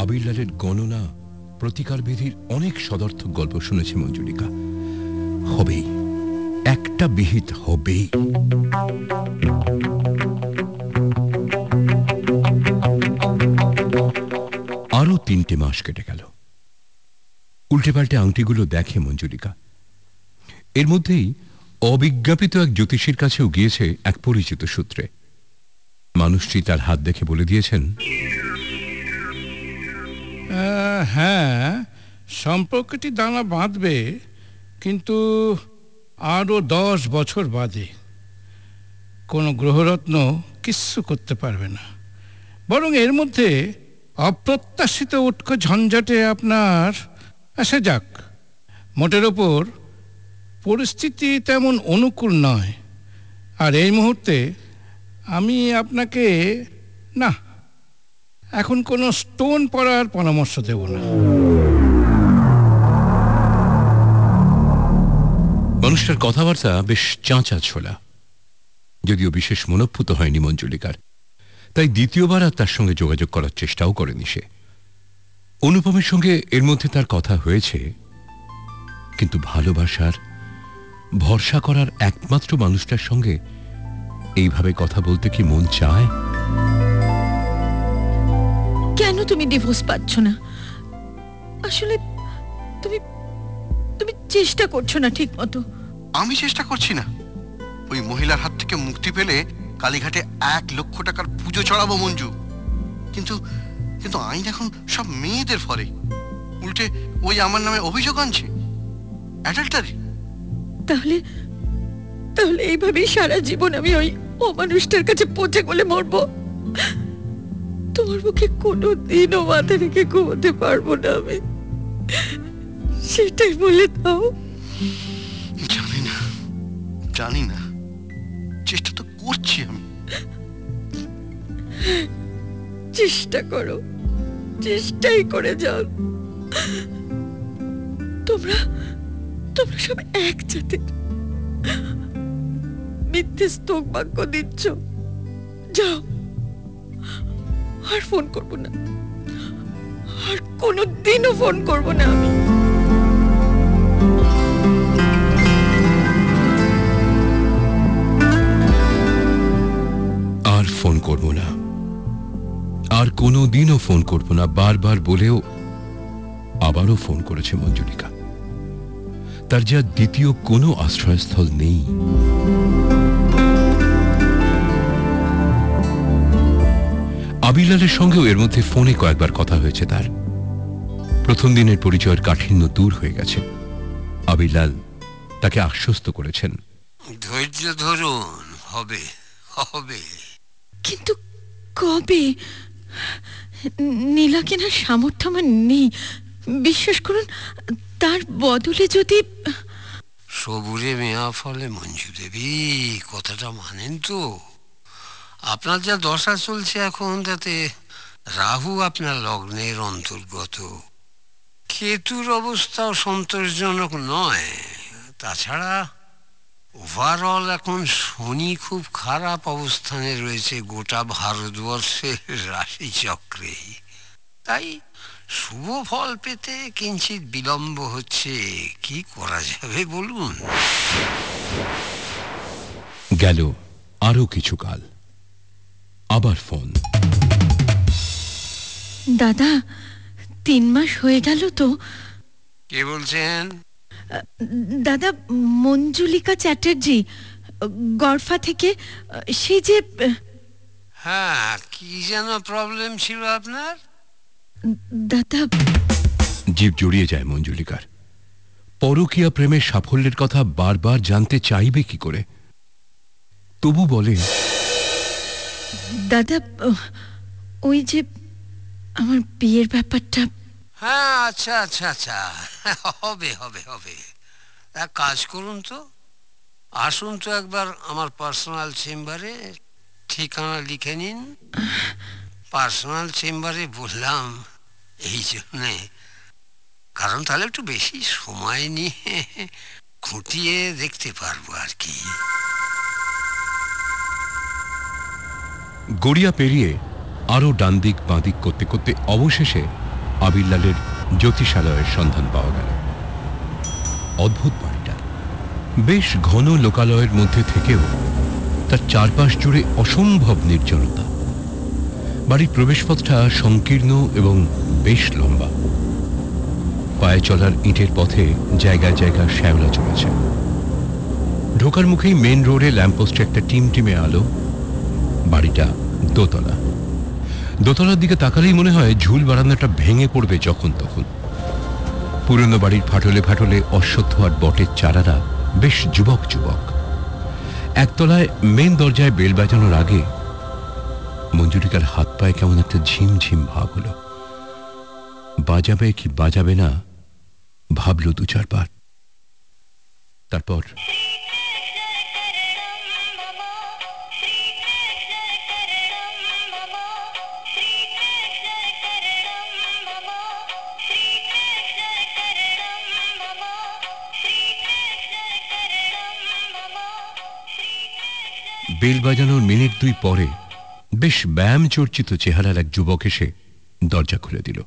আবিরলালের গণনা প্রতিকার বিধির অনেক সদর্থক গল্প শুনেছে মঞ্জুলিকা। হবেই। একটা বিহিত হবেই। আরও তিনটে মাস কেটে গেল। উল্টে পাল্টে আংটিগুলো দেখে মঞ্জুরিকা এর মধ্যেই অবিজ্ঞাপিত এক জ্যোতিষীর কাছেও গিয়েছে এক পরিচিত সূত্রে। মানুষটি তার হাত দেখে বলে দিয়েছেন হ্যাঁ সম্পর্কটি দানা বাঁধবে, কিন্তু আরও দশ বছর বাদে কোনো গ্রহরত্ন কিচ্ছু করতে পারবে না। বরং এর মধ্যে অপ্রত্যাশিত উৎক ঝঞ্ঝাটে আপনার আসা যাক। মোটের ওপর পরিস্থিতি তেমন অনুকূল নয়। আর এই মুহূর্তে আমি আপনাকে, না, এখন কোনো স্টোন পড়ার পরামর্শ দেব না। মানুষটার কথাবার্তা বেশ চাঁচা ছোলা। যদিও বিশেষ মনোপ্পুত হয়নি মঞ্জুলিকার। তাই দ্বিতীয়বার আর তার সঙ্গে যোগাযোগ করার চেষ্টাও করেনি সে। অনুপমের সঙ্গে এর মধ্যে তার কথা হয়েছে, কিন্তু ভালোবাসার, ভরসা করার একমাত্র মানুষটার সঙ্গে এইভাবে কথা বলতে কি মন চায়? কেন তুমি ডিভোর্স পাচ্ছ না? আসলে তুমি তুমি চেষ্টা করছ না ঠিক মতো আমি চেষ্টা করছি না। ওই মহিলার হাত থেকে মুক্তি পেলে কালীঘাটে এক লক্ষ টাকার পুজো চড়াবো মঞ্জু। কিন্তু কিন্তু আইন এখন সব মেয়েদের ফলে। উল্টে ওই আমার নামে অভিযোগ আনছে। অ্যাডাল্টারি। তাহলে তাহলে এইভাবেই সারা জীবন আমি ওই অমানুষটার কাছে পচে গলে মরবো? তোমার মুখে কোনো দিনও মাথা রেখে ঘুমোতে পারব না আমি। সেটাই বলে দাও। জানি না। চেষ্টা তো করছি আমি। চেষ্টা করো। চেষ্টাই করে যাও। তোমরা তোমরা সব এক জাতের মিথ্যে স্তোক বাক্য দিচ্ছ। যাও। আর ফোন করব না। আর কোনো দিনও ফোন করব না আমি। আর ফোন করব না। আর কোনো দিনও ফোন করব না, বারবার বলেও আবারও ফোন করেছে মঞ্জুলিকা। তার যা দ্বিতীয় কোনো আশ্রয়স্থল নেই। আবিলালের সঙ্গেও এর মধ্যে ফোনে কয়েকবার কথা হয়েছে তার। প্রথম দিনের পরিচয়ের কাঠিন্য দূর হয়ে গেছে। আবিলাল তাকে আশ্বস্ত করেছেন। ধৈর্য ধরুন, হবে হবে। কিন্তু কবে? নীলা কেনার সামর্থ্য আমার নেই। বিশ্বাস করুন, তার বদলে যদি সবুরে মেয়া ফলে মঞ্জু দেবী, কথাটা মানেন তো। আপনার যা দশা চলছে এখন, তাতে রাহু আপনার লগ্নের অন্তর্গত। কেতুর অবস্থাও সন্তোষজনক নয়। তাছাড়া ওভারঅল এখন শনি খুব খারাপ অবস্থানে রয়েছে গোটা ভারতবর্ষের রাশি চক্রে তাই শুভ ফল পেতে কিঞ্চিত বিলম্ব হচ্ছে। কি করা যাবে বলুন? গেল আরও কিছু কাল। আবার ফোন। দাদা তিন মাস হয়ে গেল তো। কে বলছেন? দাদা মঞ্জুলিকা চ্যাটার্জি গড়ফা থেকে সেই যে হ্যাঁ কি যেন প্রবলেম ছিল আপনার? দাদা জীব জড়িয়ে যায় মঞ্জুলিকার। পরকীয়া প্রেমের সাফল্যের কথা বারবার জানতে চাইবে কি করে? তবু বলে দাদা ওই যে আমার বিয়ের ব্যাপারটা হ্যাঁ আচ্ছা আচ্ছা আচ্ছা। হবে হবে হবে। এক কাজ করুন তো। আসুন তো একবার আমার পার্সোনাল চেম্বারে ঠিকানা লিখে নিন। পার্সোনাল চেম্বারে বললাম এই জন্যে। কারণ তাহলে একটু বেশি সময় নিয়ে খুঁটিয়ে দেখতে পারব আর কি। গড়িয়া পেরিয়ে আরও ডানদিক বাঁদিক করতে করতে অবশেষে আবিরলালের জ্যোতিষালয়ের সন্ধান পাওয়া গেল। অদ্ভুত বাড়িটা। বেশ ঘন লোকালয়ের মধ্যে থেকেও তার চারপাশ জুড়ে অসম্ভব নির্জনতা। বাড়ির প্রবেশপথটা সংকীর্ণ এবং বেশ লম্বা। পায়ে চলার ইটের পথে জায়গায় জায়গায় শ্যাওলা চলেছে ঢোকার মুখেই মেন রোডে ল্যাম্পোস্টে একটা টিম টিমে আলো। বাড়িটা দোতলা। দোতলার দিকে তাকালেই মনে হয় ঝুল বারান্দাটা ভেঙে পড়বে যখন তখন। পুরনো বাড়ির ফাটলে ফাটলে অশ্বত্থ আর বটের চারারা বেশ যুবক যুবক। একতলায় মেন দরজায় বেল বাজানোর আগে মঞ্জুরিকার হাত পায়ে কেমন একটা ঝিমঝিম ভাব হলো। বাজাবে কি বাজাবে না ভাবল দু চারবার। তারপর বেল বাজানোর মিনিট দুই পরে বেশ ব্যায়াম চর্চিত চেহারার এক যুবক এসে দরজা খুলে দিল।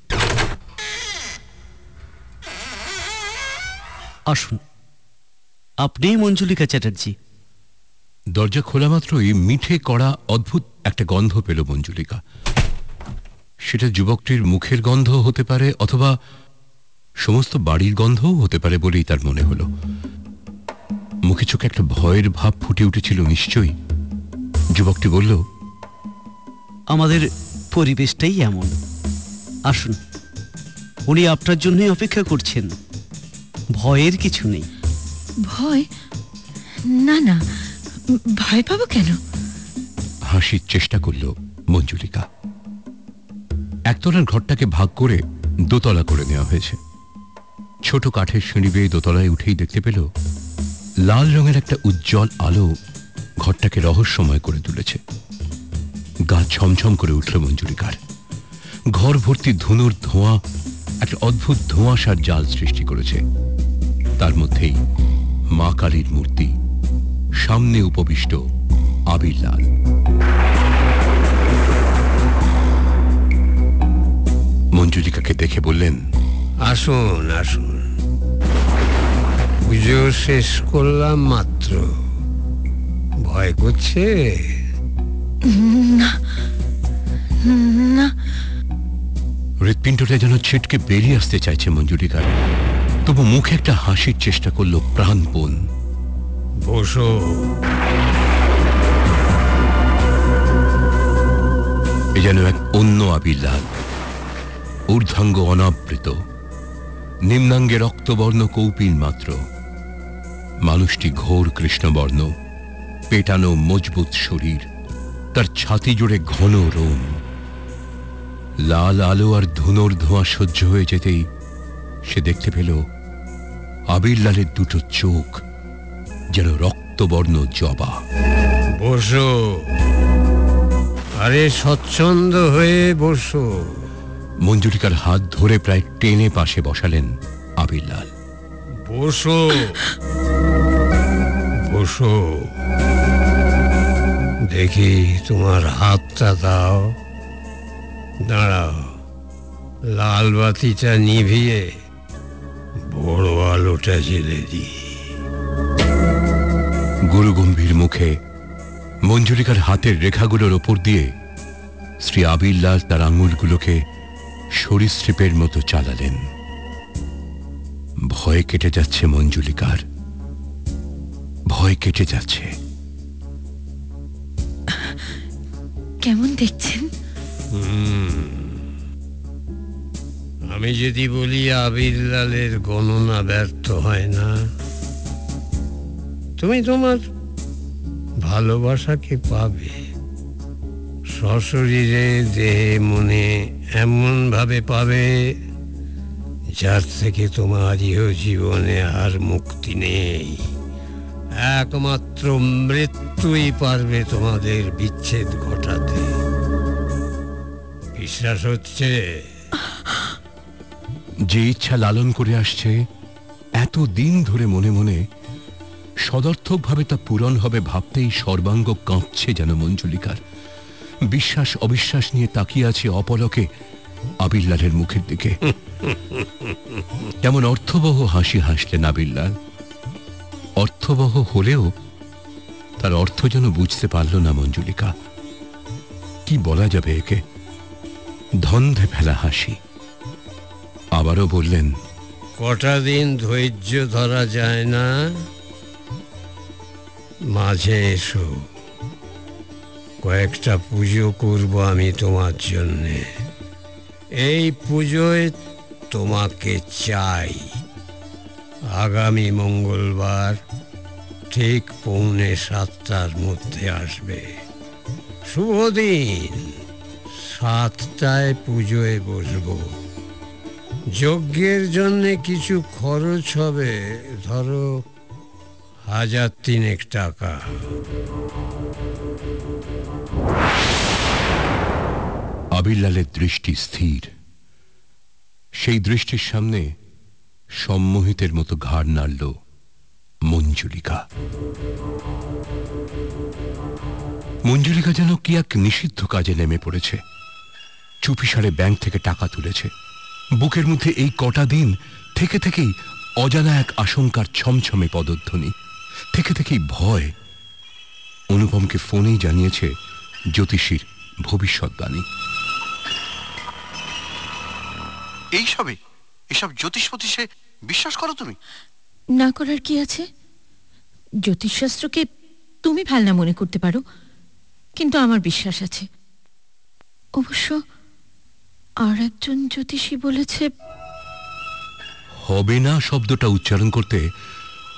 আসুন। আপনি মঞ্জুলিকা চ্যাটার্জি। দরজা খোলা মাত্রই মিঠে কড়া অদ্ভুত একটা গন্ধ পেল মঞ্জুলিকা। সেটা যুবকটির মুখের গন্ধ হতে পারে অথবা সমস্ত বাড়ির গন্ধও হতে পারে বলেই তার মনে হলো। মুখে চোখে একটা ভয়ের ভাব ফুটে উঠেছিল নিশ্চয়ই। যুবকটি বলল আমাদের পরিবেশটাই এমন। আসুন উনি আপনার জন্যই অপেক্ষা করছেন। ভয়ের কিছু নেই। ভয়? না না ভয় পাবো কেন? হাসির চেষ্টা করল মঞ্জুলিকা। একতলার ঘরটাকে ভাগ করে দোতলা করে নেওয়া হয়েছে। ছোট কাঠের সিঁড়ি বেয়ে দোতলায় উঠেই দেখতে পেল লাল রঙের একটা উজ্জ্বল আলো ঘরটাকে রহস্যময় করে তুলেছে। গা ছমছম করে উঠল মঞ্জুরিকার। ঘর ভর্তি ধুনুর ধোঁয়া, একটা অদ্ভুত ধোঁয়াশার জাল সৃষ্টি করেছে। তার মধ্যেই মা কালীর মূর্তি, সামনে উপবিষ্ট আবির লাল। মঞ্জুলিকাকে দেখে বললেন, আসুন আসুন। পুজো শেষ করলাম মাত্র। ভয় করছে? না। না। হৃৎপিণ্ডটা যেন ছিটকে বেরিয়ে আসতে চাইছে মঞ্জুরিকার। তবু মুখে একটা হাসির চেষ্টা করল প্রাণপণ। বসো। এ যেন এক অন্য আবির ঊর্ধ্বাঙ্গ অনাবৃত। নিম্নাঙ্গে রক্তবর্ণ কৌপিন মাত্র। মানুষটি ঘোর কৃষ্ণবর্ণ। পেটানো মজবুত শরীর তার ছাতি জুড়ে ঘন রোম। লাল আলো আর ধুনোর ধোঁয়া সহ্য হয়ে যেতেই সে দেখতে পেল আবির লালের দুটো চোখ যেন রক্তবর্ণ জবা। বসো। আরে স্বচ্ছন্দ হয়ে বসো। মঞ্জুরিকার হাত ধরে প্রায় টেনে পাশে বসালেন আবির লাল বসো। বসো। দেখি তোমার হাতটা দাও। দাঁড়াও, লাল বাতিটা নিভিয়ে বড় আলোটা জেলে দিই গুরু গম্ভীর মুখে মঞ্জুরিকার হাতের রেখাগুলোর ওপর দিয়ে শ্রী আবির লাল তার আঙুলগুলোকে সরীসৃপের মতো চালালেন। ভয় কেটে যাচ্ছে মঞ্জুলিকার। ভয় কেটে যাচ্ছে। কেমন দেখছেন? আমি যদি বলি আবির লালের গণনা ব্যর্থ হয় না তুমি তোমার ভালোবাসাকে পাবে। সশরীরে দেহে মনে এমন ভাবে পাবে যার থেকে তোমার ইহ জীবনে আর মুক্তি নেই। একমাত্র মৃত্যুই পারবে তোমাদের বিচ্ছেদ ঘটাতে। বিশ্বাস হচ্ছে? যে ইচ্ছা লালন করে আসছে এত দিন ধরে মনে মনে সদর্থকভাবে তা পূরণ হবে ভাবতেই সর্বাঙ্গ কাঁপছে যেন মঞ্জুলিকার। বিশ্বাস অবিশ্বাস নিয়ে তাকিয়ে আছে অপলকে আবিল্লালের মুখের দিকে। <laughs> কেমন অর্থবহ হাসি হাসলেন আবিল্লাল অর্থবহ হলেও তার অর্থ যেন বুঝতে পারল না মঞ্জুলিকা। কি বলা যাবে একে? ধন্ধে ফেলা হাসি। আবারও বললেন, কটা দিন ধৈর্য ধরা যায় না? মাঝে এসো। কয়েকটা পুজো করব আমি তোমার জন্যে। এই পুজোয় তোমাকে চাই। আগামী মঙ্গলবার ঠিক পৌনে সাতটার মধ্যে আসবে। শুভ দিন। সাতটায় পুজোয় বসবো। যজ্ঞের জন্য কিছু খরচ হবে। ধরো হাজার তিনেক টাকা। আবিরলালের দৃষ্টি স্থির। সেই দৃষ্টির সামনে সম্মোহিতের মতো ঘাড় নাড়ল মঞ্জুলিকা। মঞ্জুলিকা যেন কি এক নিষিদ্ধ কাজে নেমে পড়েছে। চুপিসারে ব্যাংক থেকে টাকা তুলেছে। বুকের মধ্যে এই কটা দিন থেকে থেকেই অজানা এক আশঙ্কার ছমছমে পদধ্বনি। থেকে থেকেই ভয়। অনুপমকে ফোনেই জানিয়েছে জ্যোতিষীর ভবিষ্যৎবাণী। এই সবে এসব জ্যোতিষ বিশ্বাস করো তুমি? না করার কি আছে? জ্যোতিষশাস্ত্রকে তুমি ভালো না মনে করতে পারো কিন্তু আমার বিশ্বাস আছে। অবশ্য আর একজন জ্যোতিষী বলেছে হবে না শব্দটা উচ্চারণ করতে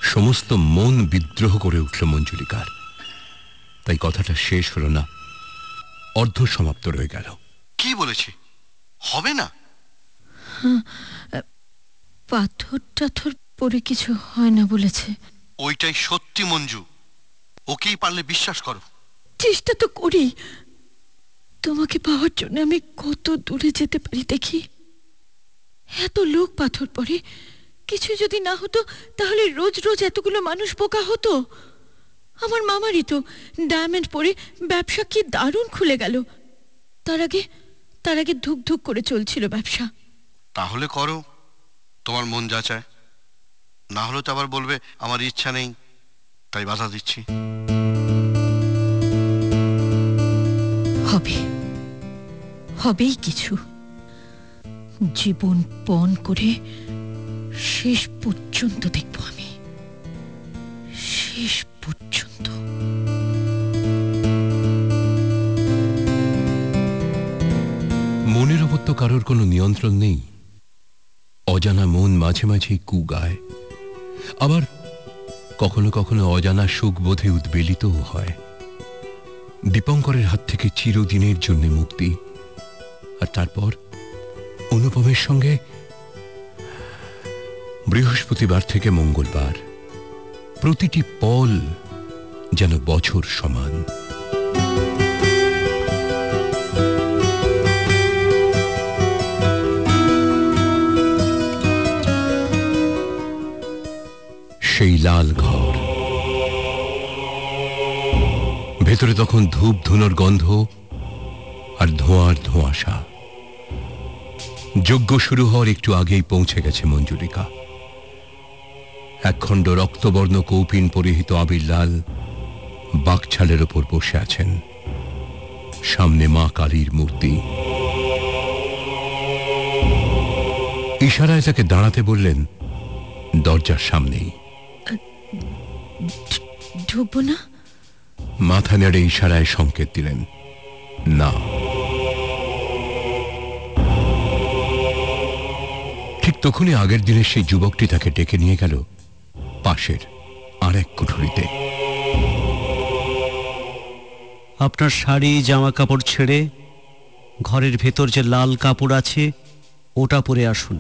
সমস্ত মন বিদ্রোহ করে উঠল মঞ্জুলিকার। তাই কথাটা শেষ হলো না অর্ধ সমাপ্ত রয়ে গেল। কি বলেছে? হবে না? হ্যাঁ, পাথর টাথর পরে কিছু হয় না বলেছে। ওইটাই সত্যি মঞ্জু। ওকেই পারলে বিশ্বাস করো। চেষ্টা তো করি। তোমাকে পাওয়ার জন্য আমি কত দূরে যেতে পারি দেখি। এত লোক পাথর পরে। কিছু যদি না হতো তাহলে রোজ রোজ এতগুলো মানুষ বোকা হতো। আমার মামারই তো ডায়মন্ড পরে ব্যবসা কি দারুণ খুলে গেল। তার আগে তার আগে ধুক ধুক করে চলছিল ব্যবসা। তাহলে করো। তোমার মন যা চায়। না হলে তো আবার বলবে আমার ইচ্ছা নেই তাই বাধা দিচ্ছি। হবে। হবেই কিছু। জীবন পণ করে শেষ পর্যন্ত দেখব আমি। শেষ পর্যন্ত। মনের ওপর তো কারোর কোনো নিয়ন্ত্রণ নেই। অজানা মন মাঝে মাঝেই কু গায় আবার কখনো কখনো অজানা সুখ বোধে উদ্বেলিতও হয়। দীপঙ্করের হাত থেকে চিরদিনের জন্য মুক্তি। আর তারপর অনুপমের সঙ্গে বৃহস্পতিবার থেকে মঙ্গলবার। প্রতিটি পল যেন বছর সমান। লাল ঘর। ভেতরে তখন ধূপ ধুনোর গন্ধ আর ধোঁয়ার ধোঁয়াশা। যজ্ঞ শুরু হওয়ার একটু আগেই পৌঁছে গেছে মঞ্জুরিকা। একখণ্ড রক্তবর্ণ কৌপিন পরিহিত আবির লাল বাকছালের ওপর বসে আছেন। সামনে মা কালীর মূর্তি। ইশারায় তাকে দাঁড়াতে বললেন, দরজার সামনেই। ঢুকবো না? মাথা নেড়ে ইশারায় সংকেত দিলেন না। ঠিক তখনই আগের দিনের সেই যুবকটি তাকে ডেকে নিয়ে গেল পাশের আর এক কুঠুরিতে। আপনার শাড়ি জামা কাপড় ছেড়ে ঘরের ভেতর যে লাল কাপড় আছে ওটা পরে আসুন।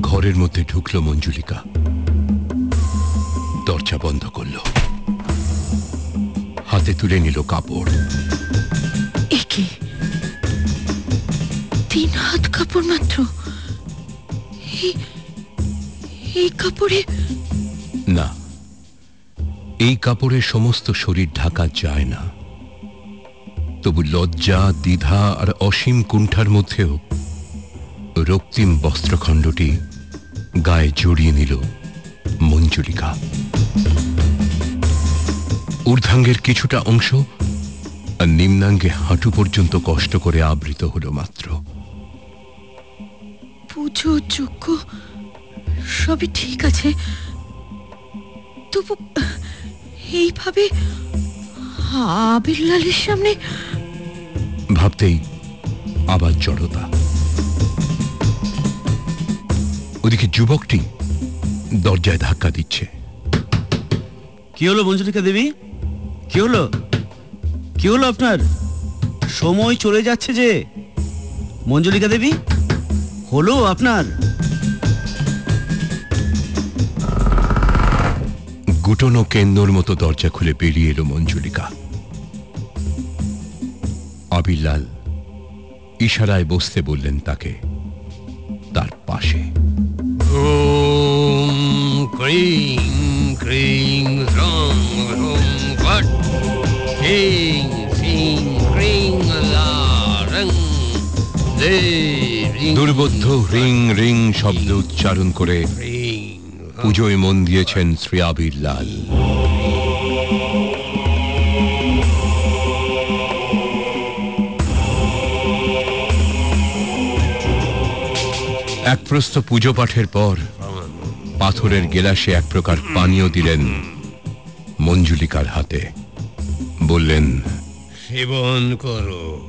ঘরের মধ্যে ঢুকল মঞ্জুলিকা। দরজা বন্ধ করল। হাতে তুলে নিল কাপড়। একে তিন হাত কাপড় মাত্র। এই- কাপড়ে না এই কাপড়ে সমস্ত শরীর ঢাকা যায় না। তবু লজ্জা দ্বিধা আর অসীম কুণ্ঠার মধ্যেও রক্তিম বস্ত্রখণ্ডটি গায়ে জড়িয়ে নিল মঞ্জুলিকা। ঊর্ধ্বাঙ্গের কিছুটা অংশ আর নিম্নাঙ্গে হাঁটু পর্যন্ত কষ্ট করে আবৃত হলো মাত্র। পুজো যোগ্য? সবই ঠিক আছে। তবু এইভাবে আবির লালের সামনে ভাবতেই আবার জড়তা। ওদিকে যুবকটি দরজায় ধাক্কা দিচ্ছে। কি হলো মঞ্জুলিকা দেবী? কি হলো? কি হলো আপনার? সময় চলে যাচ্ছে যে। মঞ্জুলিকা দেবী হলো আপনার? গুটনো কেন্দ্রর মতো দরজা খুলে বেরিয়ে এলো মঞ্জুলিকা আবিরলাল ইশারায় বসতে বললেন তাকে তার পাশে। ওম রং রং ফট কিং সিং ক্রিং লা রং দেব দুর্বোধ্য রিং রিং শব্দ উচ্চারণ করে পুজোয় মন দিয়েছেন শ্রী আবির লাল। এক প্রস্ত পুজো পাঠের পর পাথরের গেলাসে এক প্রকার পানীয় দিলেন মঞ্জুলিকার হাতে। বললেন, সেবন করো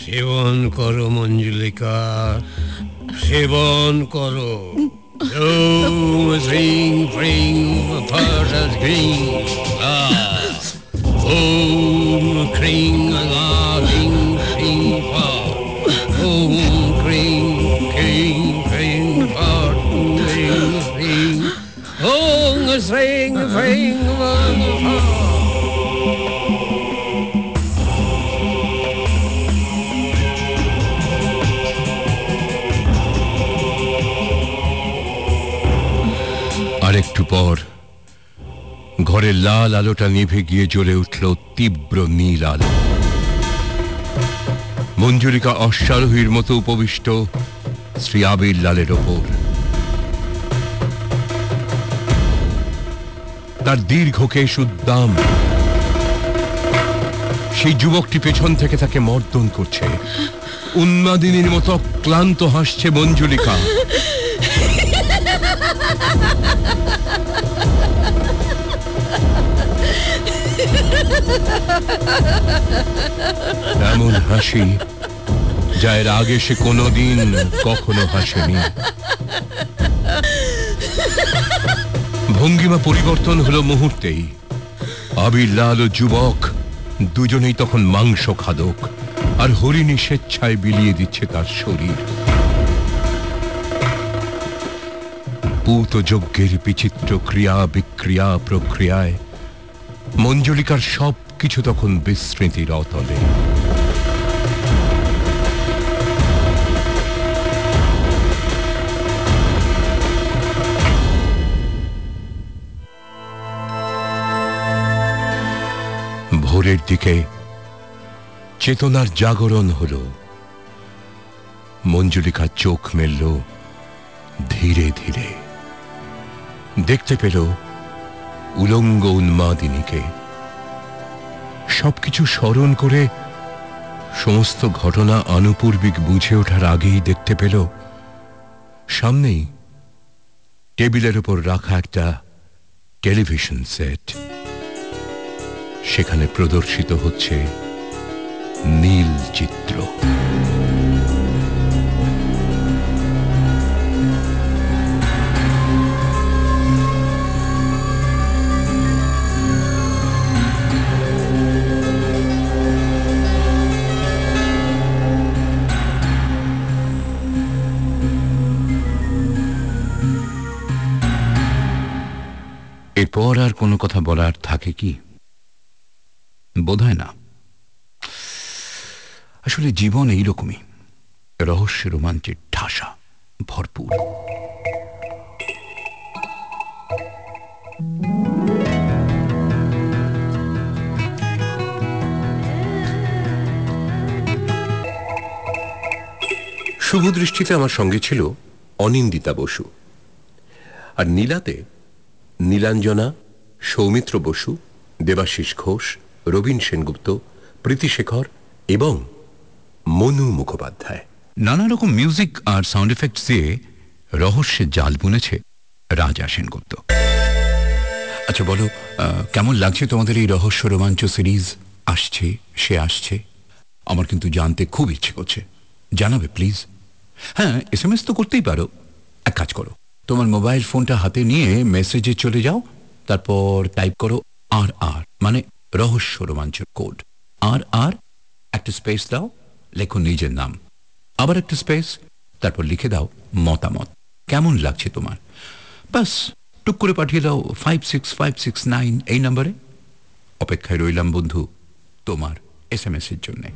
সেবন করো মঞ্জুলিকা, সেবন করো। ওম ক্রিং ওম শ্রিং ফ্রিং ফা আর একটু পর ঘরের লাল আলোটা নিভে গিয়ে জ্বলে উঠল তীব্র নীল আলো। মঞ্জুরিকা অশ্বারোহীর মতো উপবিষ্ট শ্রী আবির লালের ওপর। তার দীর্ঘ কেশ উদ্দাম সেই যুবকটি পেছন থেকে তাকে মর্দন করছে। উন্মাদিনীর মতো ক্লান্ত হাসছে মঞ্জুলিকা। এমন হাসি যা এর আগে সে কোনোদিন কখনো হাসেনি। ভঙ্গিমা পরিবর্তন হলো মুহূর্তেই। আবির লাল ও যুবক, দুজনেই তখন মাংস খাদক, আর হরিণী স্বেচ্ছায় বিলিয়ে দিচ্ছে তার শরীর। পুত যজ্ঞের বিচিত্র ক্রিয়া বিক্রিয়া প্রক্রিয়ায় মঞ্জলিকার সব কিছু তখন বিস্মৃতির অতলে। ভোরের দিকে চেতনার জাগরণ হল। মঞ্জুলিকা চোখ মেলল ধীরে ধীরে। দেখতে পেল উলঙ্গ উন্মাদিনীকে। সবকিছু স্মরণ করে সমস্ত ঘটনা আনুপূর্বিক বুঝে ওঠার আগেই দেখতে পেল, সামনেই টেবিলের উপর রাখা একটা টেলিভিশন সেট। সেখানে প্রদর্শিত হচ্ছে নীল চিত্র। এরপর আর কোনো কথা বলার থাকে কি? বোধহয় না। আসলে জীবন এইরকমই। রহস্য রোমাঞ্চের ঠাসা, ভরপুর। শুভ দৃষ্টিতে আমার সঙ্গে ছিল অনিন্দিতা বসু। আর নীলাতে নীলাঞ্জনা, সৌমিত্র বসু, দেবাশিস ঘোষ রবীন সেনগুপ্ত, প্রীতিশেখর এবং মনু মুখোপাধ্যায়। নানা রকম মিউজিক আর সাউন্ড এফেক্টস দিয়ে রহস্যের জাল বুনেছে রাজা সেনগুপ্ত। আচ্ছা বলো কেমন লাগছে তোমাদের এই রহস্য রোমাঞ্চ সিরিজ? আসছে, সে আসছে। আমার কিন্তু জানতে খুব ইচ্ছে করছে। জানাবে, প্লিজ। হ্যাঁ এস এম এস তো করতেই পারো। এক কাজ করো, তোমার মোবাইল ফোনটা হাতে নিয়ে মেসেজে চলে যাও, তারপর টাইপ করো আর আর মানে রহস্য রোমাঞ্চ কোড। আর আর, একটা স্পেস দাও, লেখো নিজের নাম। আবার একটা স্পেস তারপর লিখে দাও মতামত। কেমন লাগছে তোমার? বাস, টুক করে পাঠিয়ে দাও five six five six nine এই নম্বরে অপেক্ষায় রইলাম বন্ধু তোমার এস এম এস এর জন্যে।